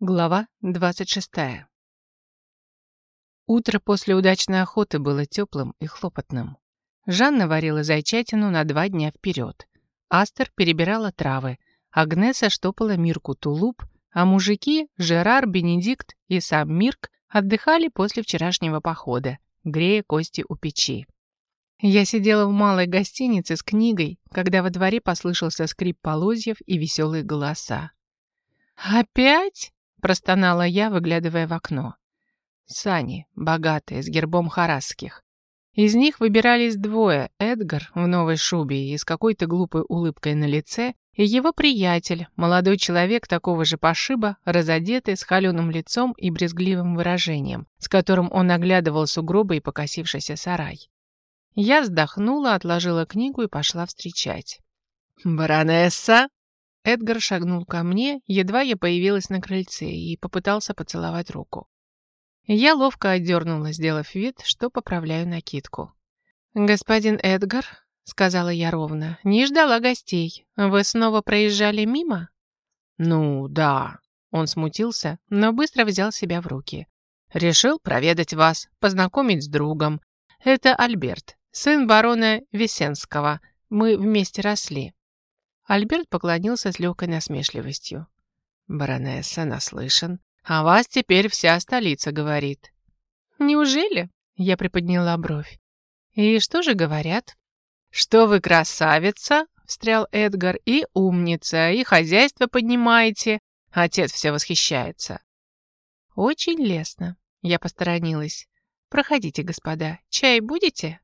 Глава 26. Утро после удачной охоты было теплым и хлопотным. Жанна варила зайчатину на два дня вперед. Астер перебирала травы, Агнеса штопала Мирку тулуп, а мужики, Жерар, Бенедикт и сам Мирк отдыхали после вчерашнего похода, грея кости у печи. Я сидела в малой гостинице с книгой, когда во дворе послышался скрип полозьев и веселые голоса. «Опять?» Простонала я, выглядывая в окно. Сани, богатые, с гербом харасских. Из них выбирались двое, Эдгар в новой шубе и с какой-то глупой улыбкой на лице, и его приятель, молодой человек такого же пошиба, разодетый, с холеным лицом и брезгливым выражением, с которым он оглядывал сугробы и покосившийся сарай. Я вздохнула, отложила книгу и пошла встречать. «Баронесса!» Эдгар шагнул ко мне, едва я появилась на крыльце, и попытался поцеловать руку. Я ловко отдернула, сделав вид, что поправляю накидку. «Господин Эдгар», — сказала я ровно, — «не ждала гостей. Вы снова проезжали мимо?» «Ну, да». Он смутился, но быстро взял себя в руки. «Решил проведать вас, познакомить с другом. Это Альберт, сын барона Весенского. Мы вместе росли». Альберт поклонился с легкой насмешливостью. «Баронесса, наслышан. О вас теперь вся столица говорит». «Неужели?» — я приподняла бровь. «И что же говорят?» «Что вы красавица?» — встрял Эдгар. «И умница, и хозяйство поднимаете. Отец все восхищается». «Очень лестно». Я посторонилась. «Проходите, господа. Чай будете?»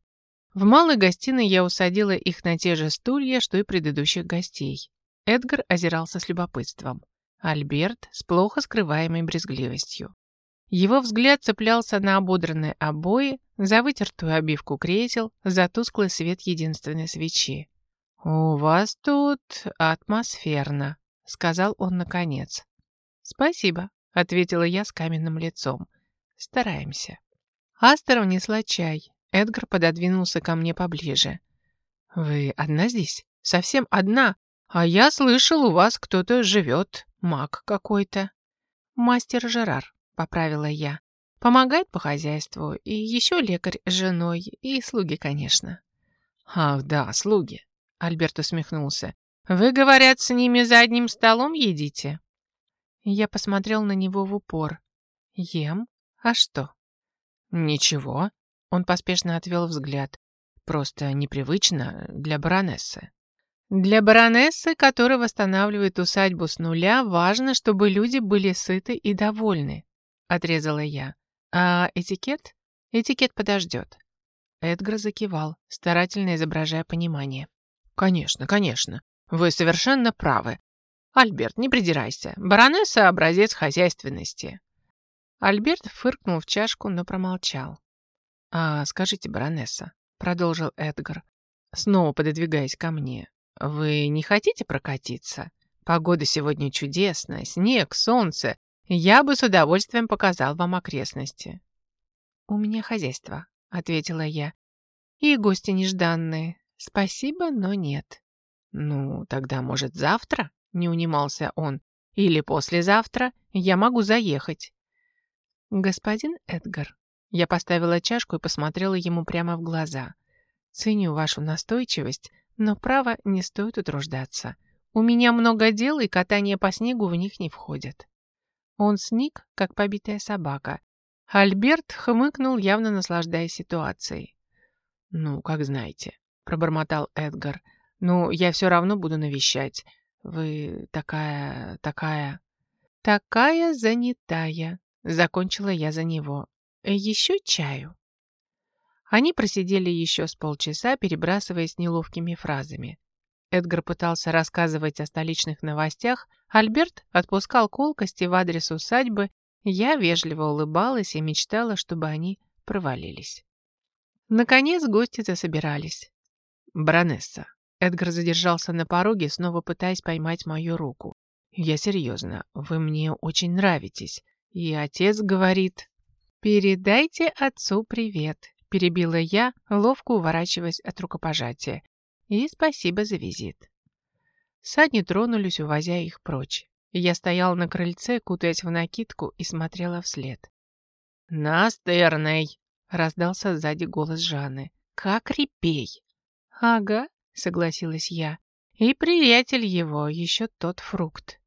В малой гостиной я усадила их на те же стулья, что и предыдущих гостей. Эдгар озирался с любопытством. Альберт с плохо скрываемой брезгливостью. Его взгляд цеплялся на ободранные обои, за вытертую обивку кресел, за тусклый свет единственной свечи. «У вас тут атмосферно», — сказал он наконец. «Спасибо», — ответила я с каменным лицом. «Стараемся». Астер унесла чай, Эдгар пододвинулся ко мне поближе. «Вы одна здесь? Совсем одна? А я слышал, у вас кто-то живет, маг какой-то». «Мастер Жерар», — поправила я. «Помогает по хозяйству, и еще лекарь с женой, и слуги, конечно». «Ах, да, слуги», — Альберт усмехнулся. «Вы, говорят, с ними за одним столом едите?» Я посмотрел на него в упор. «Ем? А что?» «Ничего», он поспешно отвел взгляд. Просто непривычно для баронессы. Для баронессы, которая восстанавливает усадьбу с нуля, важно, чтобы люди были сыты и довольны, отрезала я. А этикет? Этикет подождет. Эдгар закивал, старательно изображая понимание. «Конечно, конечно. Вы совершенно правы. Альберт, не придирайся. Баронесса — образец хозяйственности». Альберт фыркнул в чашку, но промолчал. «А скажите, баронесса», — продолжил Эдгар, снова пододвигаясь ко мне, «вы не хотите прокатиться? Погода сегодня чудесная, снег, солнце. Я бы с удовольствием показал вам окрестности». «У меня хозяйство», — ответила я. «И гости нежданные. Спасибо, но нет». «Ну, тогда, может, завтра?» — не унимался он. «Или послезавтра я могу заехать». «Господин Эдгар», я поставила чашку и посмотрела ему прямо в глаза. «Ценю вашу настойчивость, но, право, не стоит утруждаться. У меня много дел, и катание по снегу в них не входит». Он сник, как побитая собака. Альберт хмыкнул, явно наслаждаясь ситуацией. «Ну, как знаете», — пробормотал Эдгар. «Ну, я все равно буду навещать. Вы такая... такая...» «Такая занятая», — закончила я за него. Еще чаю?» Они просидели еще с полчаса, перебрасываясь неловкими фразами. Эдгар пытался рассказывать о столичных новостях, Альберт отпускал колкости в адрес усадьбы, я вежливо улыбалась и мечтала, чтобы они провалились. Наконец гости засобирались. «Баронесса». Эдгар задержался на пороге, снова пытаясь поймать мою руку. «Я серьезно, вы мне очень нравитесь. И отец говорит...» «Передайте отцу привет», — перебила я, ловко уворачиваясь от рукопожатия. «И спасибо за визит». Сани тронулись, увозя их прочь. Я стояла на крыльце, кутаясь в накидку, и смотрела вслед. «Настырный!» — раздался сзади голос Жанны. «Как репей!» «Ага», — согласилась я. «И приятель его, еще тот фрукт».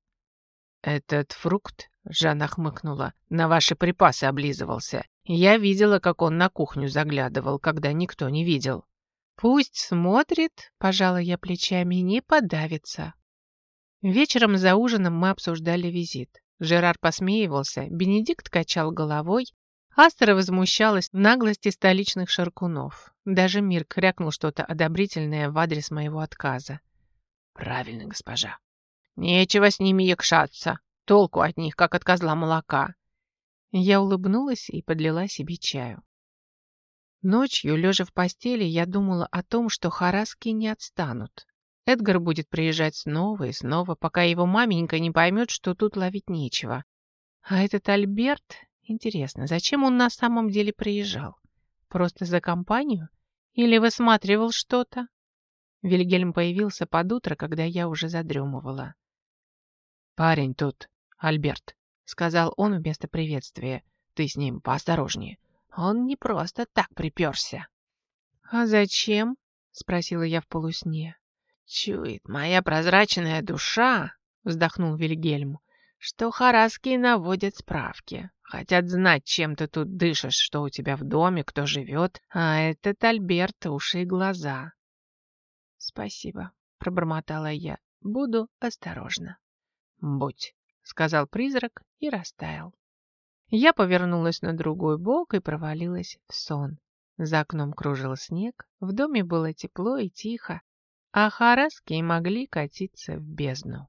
«Этот фрукт?» — Жанна хмыкнула. «На ваши припасы облизывался. Я видела, как он на кухню заглядывал, когда никто не видел». «Пусть смотрит», — пожала я плечами, — «не подавится». Вечером за ужином мы обсуждали визит. Жерар посмеивался, Бенедикт качал головой, Астера возмущалась наглости столичных шаркунов. Даже Мир крякнул что-то одобрительное в адрес моего отказа. «Правильно, госпожа. Нечего с ними якшаться. Толку от них, как от козла молока». Я улыбнулась и подлила себе чаю. Ночью, лежа в постели, я думала о том, что хараски не отстанут. Эдгар будет приезжать снова и снова, пока его маменька не поймет, что тут ловить нечего. А этот Альберт... Интересно, зачем он на самом деле приезжал? Просто за компанию? Или высматривал что-то? Вильгельм появился под утро, когда я уже задремывала. «Парень тут, Альберт», — сказал он вместо приветствия. «Ты с ним поосторожнее. Он не просто так приперся». «А зачем?» — спросила я в полусне. «Чует моя прозрачная душа», — вздохнул Вильгельм, «что хараски наводят справки. Хотят знать, чем ты тут дышишь, что у тебя в доме, кто живет. А этот Альберт уши и глаза». «Спасибо», — пробормотала я. «Буду осторожна». «Будь», — сказал призрак и растаял. Я повернулась на другой бок и провалилась в сон. За окном кружил снег, в доме было тепло и тихо, а хараски могли катиться в бездну.